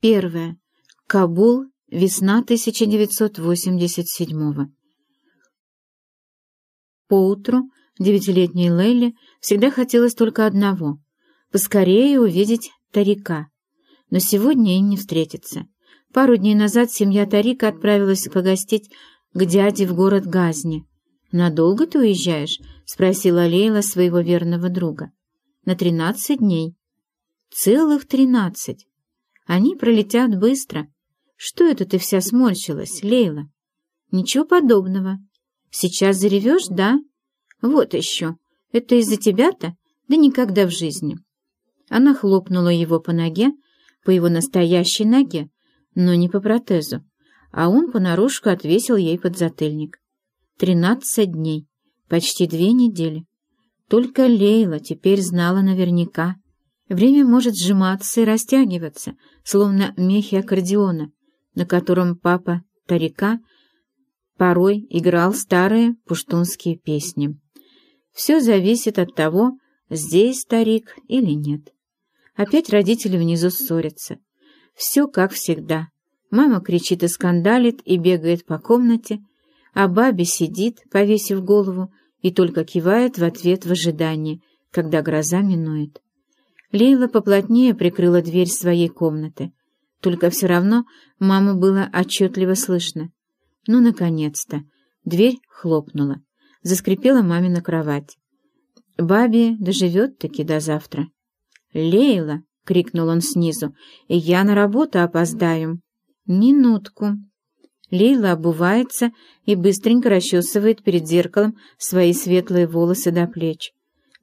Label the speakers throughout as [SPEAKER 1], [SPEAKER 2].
[SPEAKER 1] Первое. Кабул, весна 1987-го. Поутру девятилетней Лейле всегда хотелось только одного — поскорее увидеть Тарика. Но сегодня им не встретиться. Пару дней назад семья Тарика отправилась погостить к дяде в город Газни. «Надолго ты уезжаешь?» — спросила Лейла своего верного друга. «На тринадцать дней». «Целых тринадцать. Они пролетят быстро. Что это ты вся сморщилась, Лейла? Ничего подобного. Сейчас заревешь, да? Вот еще. Это из-за тебя-то? Да никогда в жизни. Она хлопнула его по ноге, по его настоящей ноге, но не по протезу, а он понарошку отвесил ей подзатыльник. Тринадцать дней, почти две недели. Только Лейла теперь знала наверняка — Время может сжиматься и растягиваться, словно мехи аккордеона, на котором папа Тарика порой играл старые пуштунские песни. Все зависит от того, здесь старик или нет. Опять родители внизу ссорятся. Все как всегда. Мама кричит и скандалит, и бегает по комнате, а бабе сидит, повесив голову, и только кивает в ответ в ожидании, когда гроза минует. Лейла поплотнее прикрыла дверь своей комнаты. Только все равно маму было отчетливо слышно. Ну, наконец-то! Дверь хлопнула. Заскрипела мамина кровать. Бабе доживет-таки до завтра. «Лейла!» — крикнул он снизу. «Я на работу опоздаю». «Минутку». Лейла обувается и быстренько расчесывает перед зеркалом свои светлые волосы до плеч.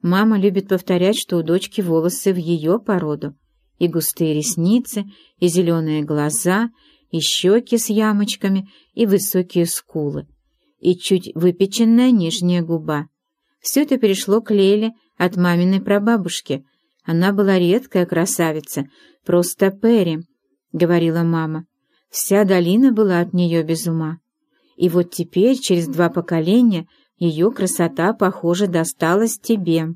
[SPEAKER 1] Мама любит повторять, что у дочки волосы в ее породу. И густые ресницы, и зеленые глаза, и щеки с ямочками, и высокие скулы, и чуть выпеченная нижняя губа. Все это перешло к Леле от маминой прабабушки. Она была редкая красавица, просто Перри, — говорила мама. Вся долина была от нее без ума. И вот теперь, через два поколения, ее красота, похоже, досталась тебе.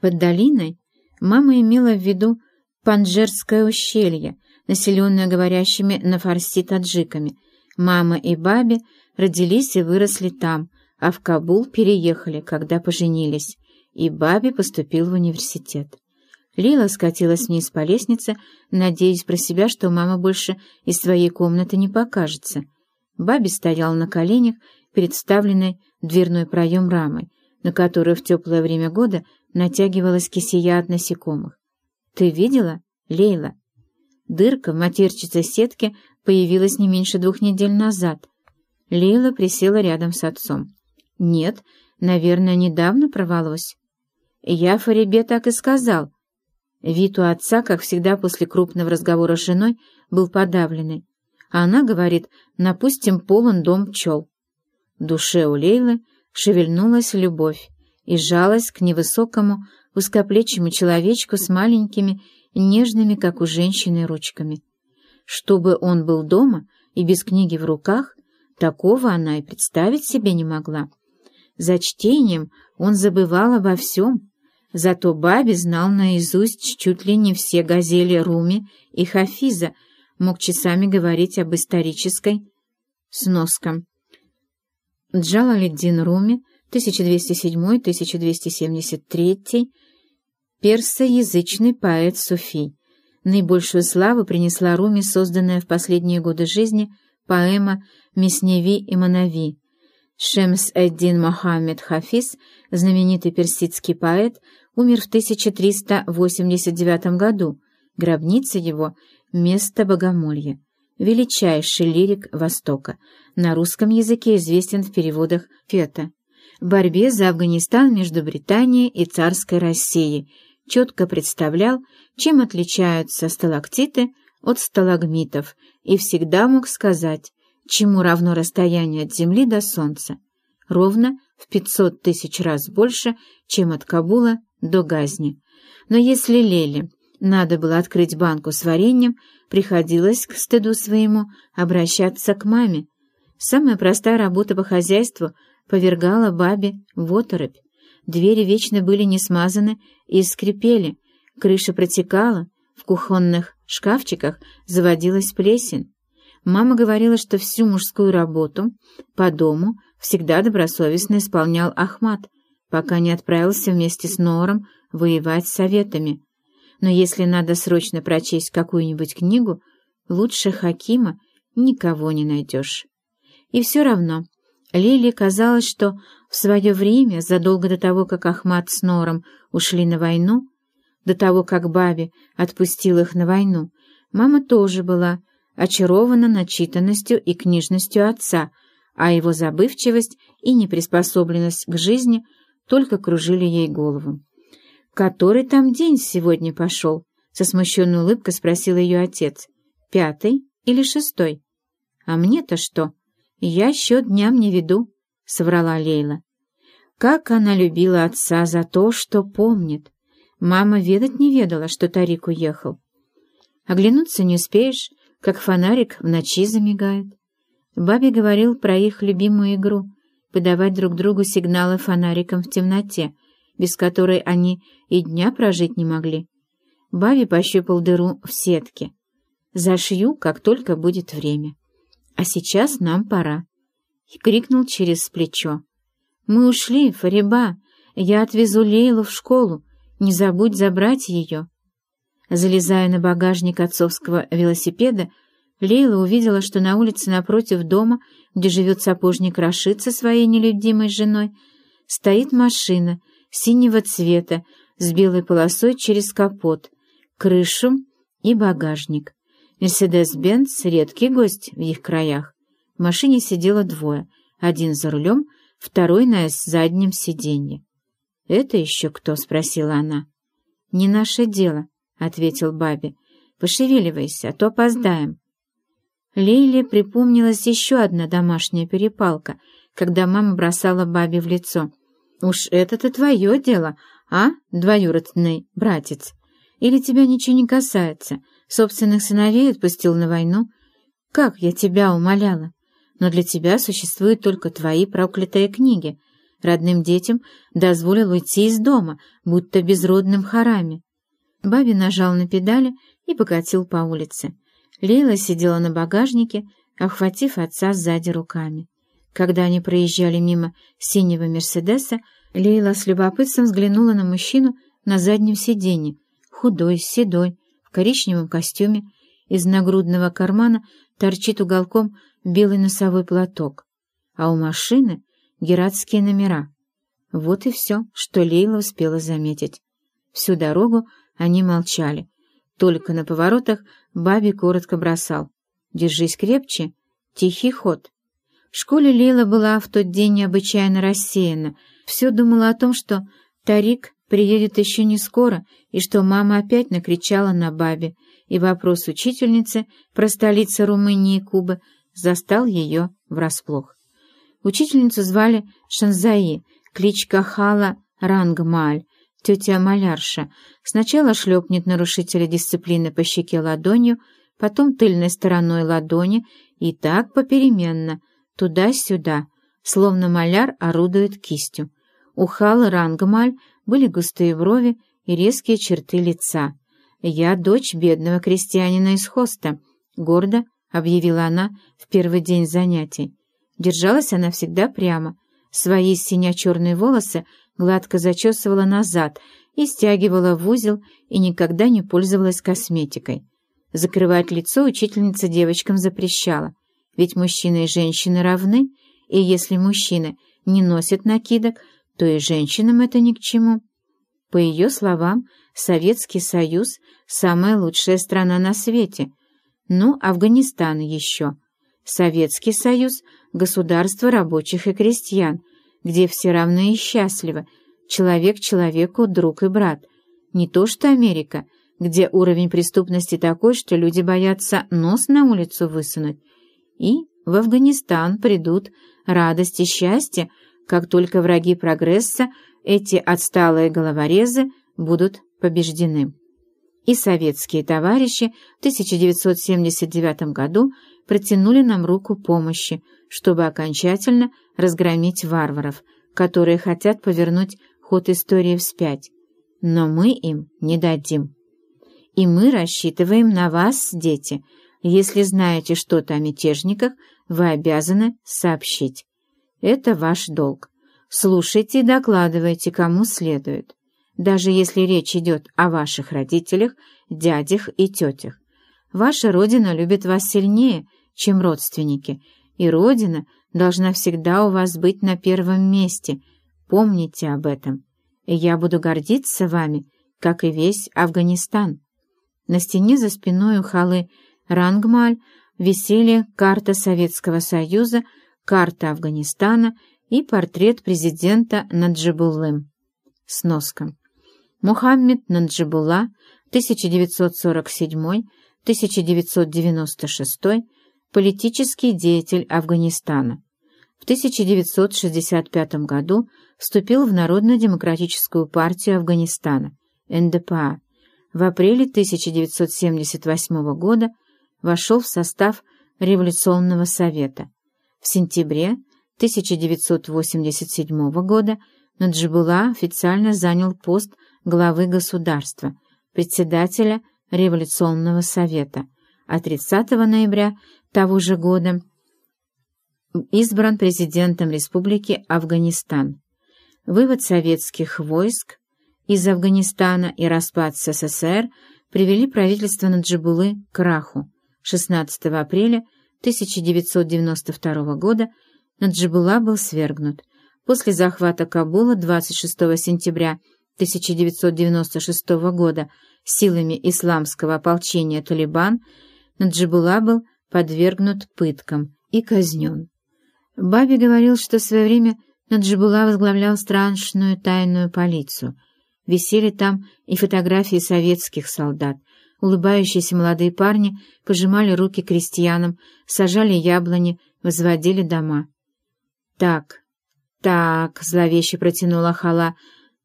[SPEAKER 1] Под долиной мама имела в виду Панджерское ущелье, населенное говорящими на фарси таджиками. Мама и бабе родились и выросли там, а в Кабул переехали, когда поженились, и бабе поступил в университет. Лила скатилась вниз по лестнице, надеясь про себя, что мама больше из своей комнаты не покажется. Баби стоял на коленях перед вставленной дверной проем рамы, на которую в теплое время года натягивалась кисия от насекомых. «Ты видела, Лейла?» Дырка в матерчатой сетке появилась не меньше двух недель назад. Лейла присела рядом с отцом. «Нет, наверное, недавно провалось». «Я Фарибе так и сказал». Вид у отца, как всегда после крупного разговора с женой, был подавленный. А она говорит, напустим, полон дом пчел. В душе у Лейлы шевельнулась любовь и жалость к невысокому, узкоплечему человечку с маленькими, нежными, как у женщины, ручками. Чтобы он был дома и без книги в руках, такого она и представить себе не могла. За чтением он забывал обо всем, зато Баби знал наизусть чуть ли не все газели Руми и Хафиза, мог часами говорить об исторической сноском. Джалалиддин Руми, 1207-1273, персоязычный поэт-суфий. Наибольшую славу принесла Руми созданная в последние годы жизни поэма «Месневи и Манави». Шемс-эддин Мохаммед Хафиз, знаменитый персидский поэт, умер в 1389 году. Гробница его — место богомолья величайший лирик Востока, на русском языке известен в переводах Фета. В борьбе за Афганистан между Британией и царской Россией четко представлял, чем отличаются сталактиты от сталагмитов, и всегда мог сказать, чему равно расстояние от Земли до Солнца, ровно в 500 тысяч раз больше, чем от Кабула до Газни. Но если Лели надо было открыть банку с вареньем, приходилось, к стыду своему, обращаться к маме. Самая простая работа по хозяйству повергала бабе в оторопь. Двери вечно были не смазаны и скрипели, крыша протекала, в кухонных шкафчиках заводилась плесень. Мама говорила, что всю мужскую работу по дому всегда добросовестно исполнял Ахмат, пока не отправился вместе с Нором воевать с советами. Но если надо срочно прочесть какую-нибудь книгу, лучше Хакима никого не найдешь. И все равно Лиле казалось, что в свое время, задолго до того, как Ахмат с Нором ушли на войну, до того, как Баби отпустил их на войну, мама тоже была очарована начитанностью и книжностью отца, а его забывчивость и неприспособленность к жизни только кружили ей голову. «Который там день сегодня пошел?» — со смущенной улыбкой спросил ее отец. «Пятый или шестой?» «А мне-то что? Я счет дням не веду», — соврала Лейла. Как она любила отца за то, что помнит. Мама ведать не ведала, что Тарик уехал. Оглянуться не успеешь, как фонарик в ночи замигает. Бабе говорил про их любимую игру — подавать друг другу сигналы фонариком в темноте, без которой они и дня прожить не могли. Бабе пощупал дыру в сетке. «Зашью, как только будет время. А сейчас нам пора». И крикнул через плечо. «Мы ушли, Фариба. Я отвезу Лейлу в школу. Не забудь забрать ее». Залезая на багажник отцовского велосипеда, Лейла увидела, что на улице напротив дома, где живет сапожник Рашид со своей нелюдимой женой, стоит машина синего цвета с белой полосой через капот, крышу и багажник. Мерседес-Бенц — редкий гость в их краях. В машине сидело двое, один за рулем, второй на заднем сиденье. «Это еще кто?» — спросила она. «Не наше дело», — ответил Баби. «Пошевеливайся, а то опоздаем». Лейле припомнилась еще одна домашняя перепалка, когда мама бросала Бабе в лицо. «Уж это-то твое дело, а, двоюродный братец? Или тебя ничего не касается? Собственных сыновей отпустил на войну? Как я тебя умоляла? Но для тебя существуют только твои проклятые книги. Родным детям дозволил уйти из дома, будто безродным хараме. Баби нажал на педали и покатил по улице. Лейла сидела на багажнике, охватив отца сзади руками. Когда они проезжали мимо синего «Мерседеса», Лейла с любопытством взглянула на мужчину на заднем сиденье, худой, седой, в коричневом костюме, из нагрудного кармана торчит уголком белый носовой платок, а у машины гератские номера. Вот и все, что Лейла успела заметить. Всю дорогу они молчали. Только на поворотах Баби коротко бросал. «Держись крепче. Тихий ход». В школе Лейла была в тот день необычайно рассеяна. Все думала о том, что Тарик приедет еще не скоро, и что мама опять накричала на Бабе, и вопрос учительницы про столицу Румынии и Кубы застал ее врасплох. Учительницу звали Шанзаи, кличка Хала Рангмаль, Тетя Малярша сначала шлепнет нарушителя дисциплины по щеке ладонью, потом тыльной стороной ладони и так попеременно, туда-сюда, словно маляр орудует кистью. У Халы Рангмаль были густые брови и резкие черты лица. «Я дочь бедного крестьянина из хоста», — гордо объявила она в первый день занятий. Держалась она всегда прямо. Свои синя-черные волосы гладко зачесывала назад и стягивала в узел и никогда не пользовалась косметикой. Закрывать лицо учительница девочкам запрещала, ведь мужчины и женщины равны, и если мужчины не носят накидок, то и женщинам это ни к чему. По ее словам, Советский Союз — самая лучшая страна на свете. Ну, Афганистан еще. Советский Союз — государство рабочих и крестьян — где все равны и счастливы, человек человеку друг и брат. Не то что Америка, где уровень преступности такой, что люди боятся нос на улицу высунуть. И в Афганистан придут радость и счастье, как только враги прогресса, эти отсталые головорезы, будут побеждены. И советские товарищи в 1979 году протянули нам руку помощи, чтобы окончательно разгромить варваров, которые хотят повернуть ход истории вспять. Но мы им не дадим. И мы рассчитываем на вас, дети. Если знаете что-то о мятежниках, вы обязаны сообщить. Это ваш долг. Слушайте и докладывайте, кому следует. Даже если речь идет о ваших родителях, дядях и тетях. Ваша родина любит вас сильнее, чем родственники, и родина должна всегда у вас быть на первом месте. Помните об этом. И я буду гордиться вами, как и весь Афганистан. На стене за спиной у халы Рангмаль висели карта Советского Союза, карта Афганистана и портрет президента Наджибуллы. Сноска. Мухаммед Наджибулла, 1947-1996, политический деятель Афганистана. В 1965 году вступил в Народно-демократическую партию Афганистана, НДПА. В апреле 1978 года вошел в состав Революционного совета. В сентябре 1987 года Наджибула официально занял пост главы государства, председателя Революционного совета, а 30 ноября того же года избран президентом Республики Афганистан. Вывод советских войск из Афганистана и распад СССР привели правительство Наджибулы к краху. 16 апреля 1992 года Наджибула был свергнут. После захвата Кабула 26 сентября 1996 года силами исламского ополчения «Талибан» Наджибула был подвергнут пыткам и казнен. Баби говорил, что в свое время Наджибула возглавлял страшную тайную полицию. Висели там и фотографии советских солдат. Улыбающиеся молодые парни пожимали руки крестьянам, сажали яблони, возводили дома. «Так, так», — зловеще протянула Хала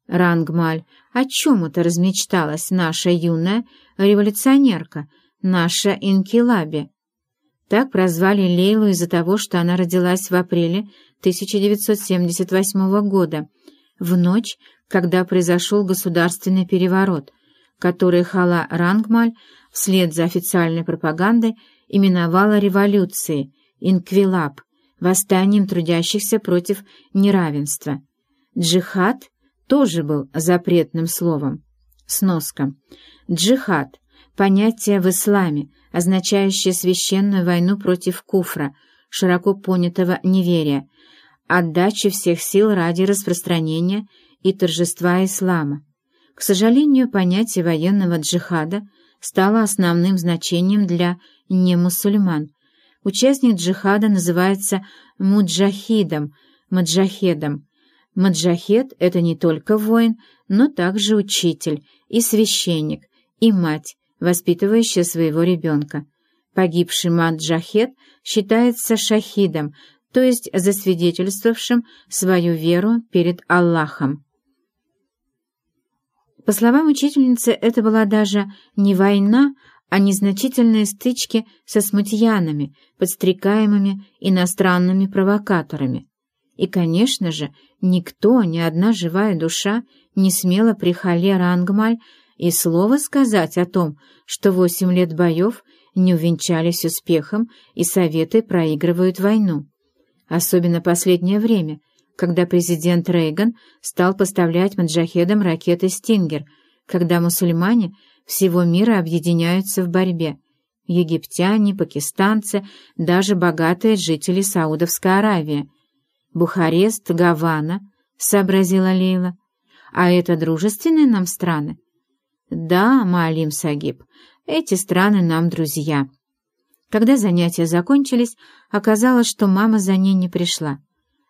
[SPEAKER 1] Рангмаль, «о чем это размечталась наша юная революционерка, наша Инкилаби?» Так прозвали Лейлу из-за того, что она родилась в апреле 1978 года, в ночь, когда произошел государственный переворот, который Хала Рангмаль вслед за официальной пропагандой именовала революцией, инквилаб, восстанием трудящихся против неравенства. Джихад тоже был запретным словом. Сноска. Джихад – понятие в исламе, означающее священную войну против куфра, широко понятого неверия, отдачи всех сил ради распространения и торжества ислама. К сожалению, понятие военного джихада стало основным значением для немусульман – Участник джихада называется муджахидом, маджахедом. Маджахед — это не только воин, но также учитель и священник, и мать, воспитывающая своего ребенка. Погибший маджахед считается шахидом, то есть засвидетельствовавшим свою веру перед Аллахом. По словам учительницы, это была даже не война, а незначительные стычки со смутьянами, подстрекаемыми иностранными провокаторами. И, конечно же, никто, ни одна живая душа не смела при хале Рангмаль и слова сказать о том, что восемь лет боев не увенчались успехом и Советы проигрывают войну. Особенно последнее время, когда президент Рейган стал поставлять маджахедам ракеты «Стингер», когда мусульмане – всего мира объединяются в борьбе. Египтяне, пакистанцы, даже богатые жители Саудовской Аравии. Бухарест, Гавана, сообразила Лейла. А это дружественные нам страны? Да, Маалим Сагиб, эти страны нам друзья. Когда занятия закончились, оказалось, что мама за ней не пришла.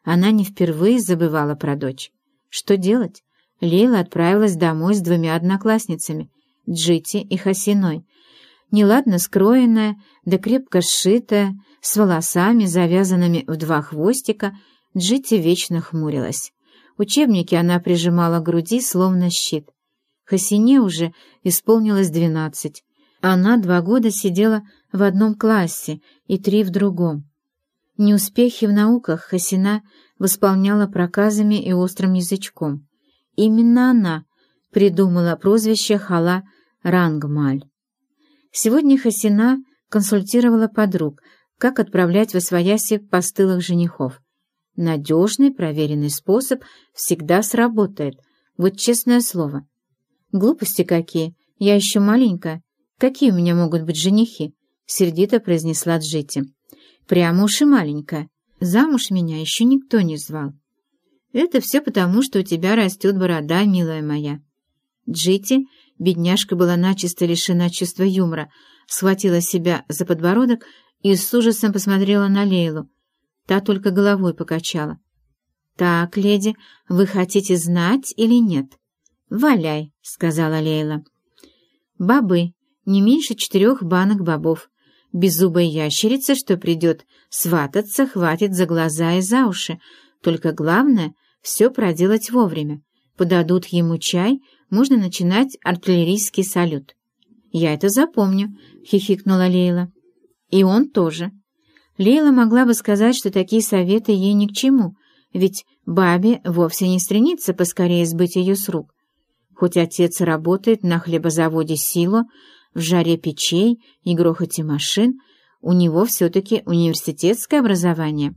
[SPEAKER 1] Она не впервые забывала про дочь. Что делать? Лейла отправилась домой с двумя одноклассницами — Джити и Хасиной, неладно скроенная, да крепко сшитая, с волосами, завязанными в два хвостика, Джити вечно хмурилась. Учебники она прижимала к груди, словно щит. Хасине уже исполнилось двенадцать. Она два года сидела в одном классе и три в другом. Неуспехи в науках Хасина восполняла проказами и острым язычком. Именно она придумала прозвище Хала Рангмаль. Сегодня Хасина консультировала подруг, как отправлять в освояси постылых женихов. Надежный, проверенный способ всегда сработает, вот честное слово. Глупости какие, я еще маленькая. Какие у меня могут быть женихи? Сердито произнесла Джити. Прямо уж и маленькая. Замуж меня еще никто не звал. Это все потому, что у тебя растет борода, милая моя. Джити, бедняжка, была начисто лишена чувства юмора, схватила себя за подбородок и с ужасом посмотрела на Лейлу. Та только головой покачала. «Так, леди, вы хотите знать или нет?» «Валяй», — сказала Лейла. «Бобы, не меньше четырех банок бобов. Беззубая ящерица, что придет свататься, хватит за глаза и за уши. Только главное — все проделать вовремя. Подадут ему чай, можно начинать артиллерийский салют. «Я это запомню», — хихикнула Лейла. «И он тоже». Лейла могла бы сказать, что такие советы ей ни к чему, ведь бабе вовсе не стремится поскорее сбыть ее с рук. Хоть отец работает на хлебозаводе «Сило», в жаре печей и грохоте машин, у него все-таки университетское образование.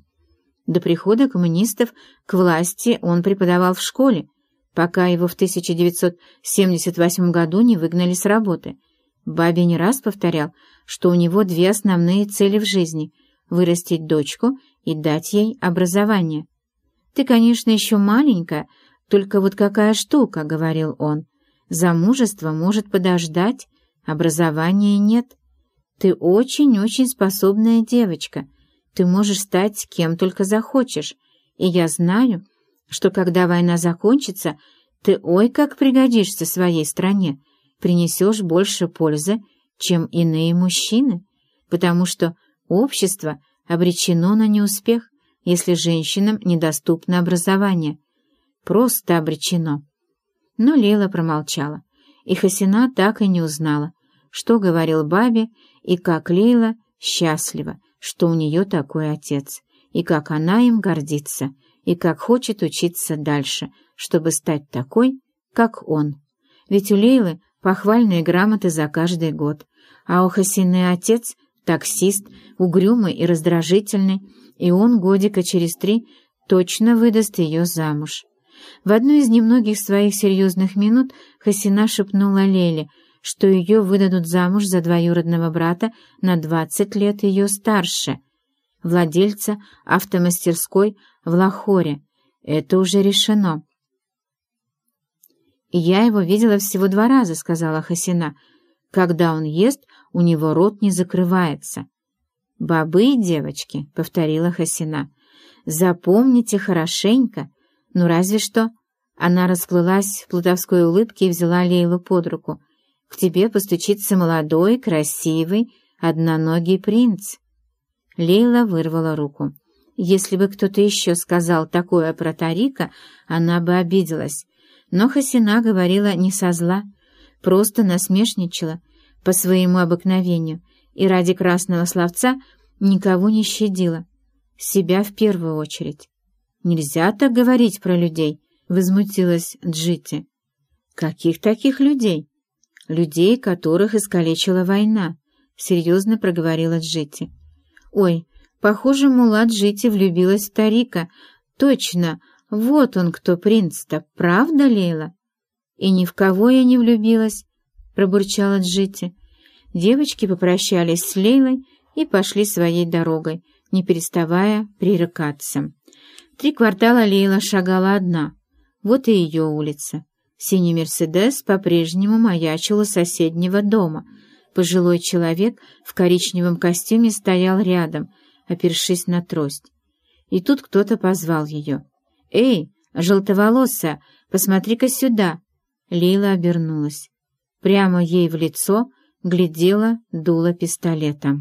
[SPEAKER 1] До прихода коммунистов к власти он преподавал в школе, пока его в 1978 году не выгнали с работы. Бабе не раз повторял, что у него две основные цели в жизни — вырастить дочку и дать ей образование. «Ты, конечно, еще маленькая, только вот какая штука», — говорил он. «Замужество может подождать, образования нет. Ты очень-очень способная девочка. Ты можешь стать кем только захочешь. И я знаю, что когда война закончится, ты ой как пригодишься своей стране, принесешь больше пользы, чем иные мужчины, потому что общество обречено на неуспех, если женщинам недоступно образование. Просто обречено. Но Лейла промолчала, и Хасина так и не узнала, что говорил бабе и как Лейла счастлива, что у нее такой отец, и как она им гордится, и как хочет учиться дальше, чтобы стать такой, как он. Ведь у Лейлы похвальные грамоты за каждый год, а у Хасины отец — таксист, угрюмый и раздражительный, и он годика через три точно выдаст ее замуж. В одну из немногих своих серьезных минут Хасина шепнула Леле, что ее выдадут замуж за двоюродного брата на двадцать лет ее старше, владельца автомастерской в Лахоре. Это уже решено. «Я его видела всего два раза», — сказала Хасина. «Когда он ест, у него рот не закрывается». «Бобы и девочки», — повторила Хасина. «Запомните хорошенько. Ну, разве что...» Она расплылась в плутовской улыбке и взяла Лейлу под руку. «К тебе постучится молодой, красивый, одноногий принц». Лейла вырвала руку. Если бы кто-то еще сказал такое про Тарика, она бы обиделась. Но Хасина говорила не со зла, просто насмешничала по своему обыкновению и ради красного словца никого не щадила, себя в первую очередь. «Нельзя так говорить про людей», — возмутилась Джити. «Каких таких людей?» «Людей, которых искалечила война», — серьезно проговорила Джити. «Ой, Похоже, Мулат Жити влюбилась в Тарика. Точно, вот он кто принц-то, правда, Лейла? И ни в кого я не влюбилась, пробурчала Джити. Девочки попрощались с Лейлой и пошли своей дорогой, не переставая пререкаться. Три квартала Лейла шагала одна. Вот и ее улица. Синий «Мерседес» по-прежнему маячил у соседнего дома. Пожилой человек в коричневом костюме стоял рядом — опершись на трость. И тут кто-то позвал ее. «Эй, желтоволосая, посмотри-ка сюда!» Лейла обернулась. Прямо ей в лицо глядела дуло пистолета.